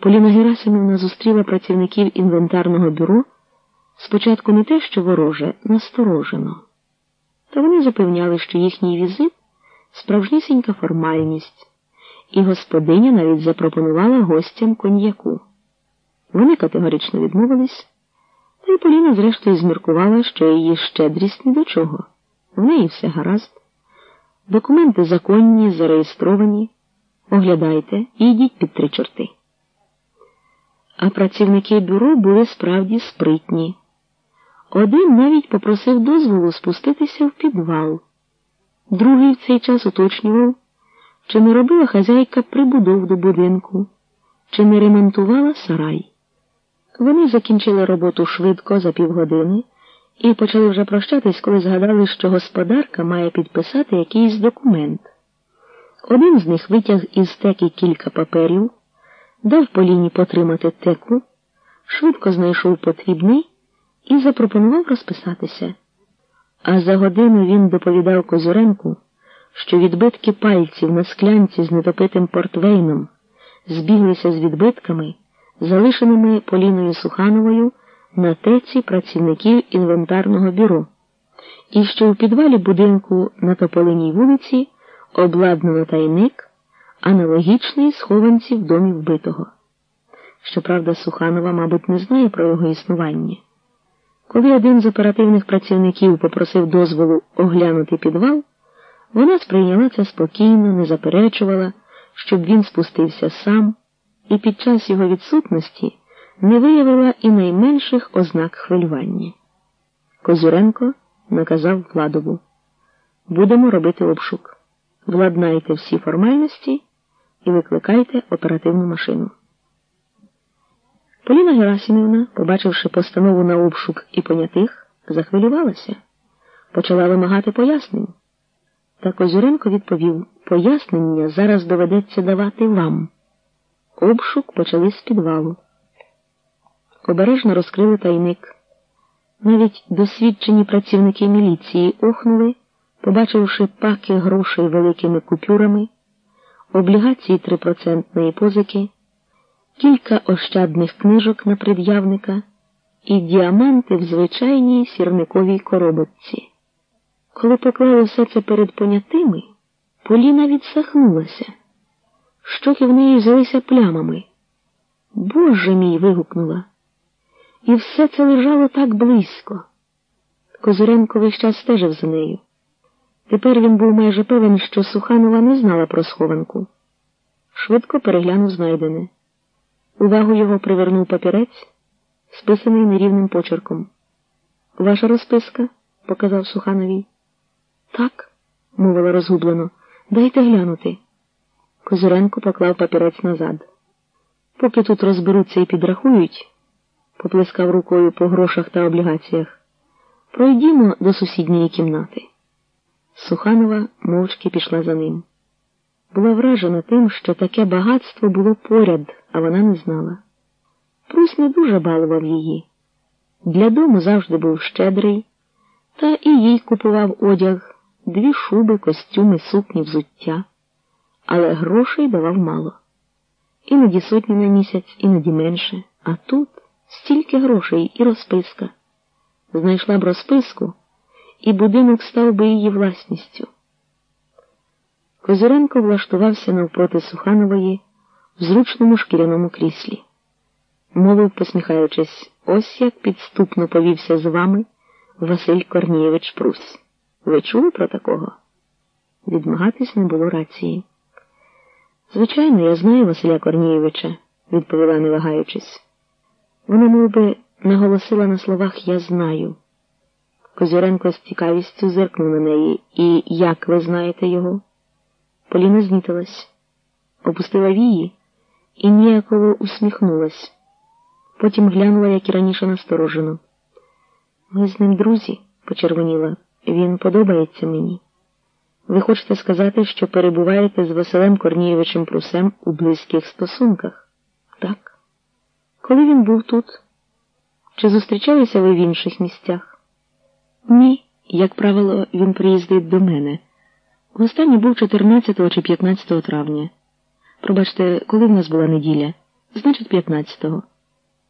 Поліна Герасимівна зустріла працівників інвентарного бюро спочатку не те, що вороже, насторожено. Та вони запевняли, що їхній візит справжнісінька формальність, і господиня навіть запропонувала гостям коньяку. Вони категорично відмовились, та й Поліна, зрештою, зміркувала, що її щедрість ні до чого. В неї все гаразд. Документи законні, зареєстровані. Оглядайте і йдіть під три чорти. А працівники бюро були справді спритні. Один навіть попросив дозволу спуститися в підвал. Другий в цей час уточнював, чи не робила хазяйка прибудов до будинку, чи не ремонтувала сарай. Вони закінчили роботу швидко за півгодини і почали вже прощатись, коли згадали, що господарка має підписати якийсь документ. Один з них витяг із теки кілька паперів, дав Поліні потримати теку, швидко знайшов потрібний і запропонував розписатися. А за годину він доповідав Козуренку, що відбитки пальців на склянці з недопитим портвейном збіглися з відбитками, залишеними Поліною Сухановою на теці працівників інвентарного бюро, і що у підвалі будинку на Тополиній вулиці обладнано тайник, аналогічний схованці в домі вбитого. Щоправда, Суханова, мабуть, не знає про його існування. Коли один з оперативних працівників попросив дозволу оглянути підвал, вона сприйняла це спокійно, не заперечувала, щоб він спустився сам, і під час його відсутності не виявила і найменших ознак хвилювання. Козюренко наказав Владову будемо робити обшук. Владнайте всі формальності і викликайте оперативну машину. Поліна Герасимівна, побачивши постанову на обшук і понятих, захвилювалася, почала вимагати пояснень. Та Козюренко відповів пояснення зараз доведеться давати вам. Обшук почали з підвалу. Обережно розкрили тайник. Навіть досвідчені працівники міліції охнули, побачивши паки грошей великими купюрами, облігації трипроцентної позики кілька ощадних книжок на пред'явника і діаманти в звичайній сірниковій коробочці. Коли поклали все це перед понятими, Поліна відсахнулася. Щоки в неї взялися плямами. Боже мій. вигукнула. І все це лежало так близько. Козуренко весь час стежив за нею. Тепер він був майже певен, що Суханова не знала про схованку. Швидко переглянув знайдене. Увагу його привернув папірець, списаний нерівним почерком. Ваша розписка? показав Сухановій. Так, мовила розгублено, дайте глянути. Козуренко поклав папірець назад. Поки тут розберуться і підрахують, поплескав рукою по грошах та облігаціях. Пройдімо до сусідньої кімнати. Суханова мовчки пішла за ним. Була вражена тим, що таке багатство було поряд, а вона не знала. Прус не дуже балував її. Для дому завжди був щедрий, та і їй купував одяг, дві шуби, костюми, сукні, взуття, але грошей давав мало. Іноді сотні на місяць, іноді менше, а тут стільки грошей і розписка. Знайшла б розписку, і будинок став би її власністю. Козиренко влаштувався навпроти Суханової в зручному шкіряному кріслі. Мовив, посміхаючись, ось як підступно повівся з вами Василь Корнієвич Прус. Ви чули про такого? Відмагатись не було рації. Звичайно, я знаю Василя Корнієвича, відповіла, не вагаючись. Вона мов би, наголосила на словах Я знаю. Козюренко з цікавістю зиркнув на неї. І як ви знаєте його? Поліна знітилась, опустила вії і ніяково усміхнулась. Потім глянула, як і раніше насторожено. Ми з ним друзі, почервоніла. Він подобається мені. Ви хочете сказати, що перебуваєте з Василем Корнієвичем Прусем у близьких стосунках? Так. Коли він був тут? Чи зустрічалися ви в інших місцях? Ні, як правило, він приїздить до мене. Останній був 14 чи 15 травня. Пробачте, коли в нас була неділя? Значить, 15-го.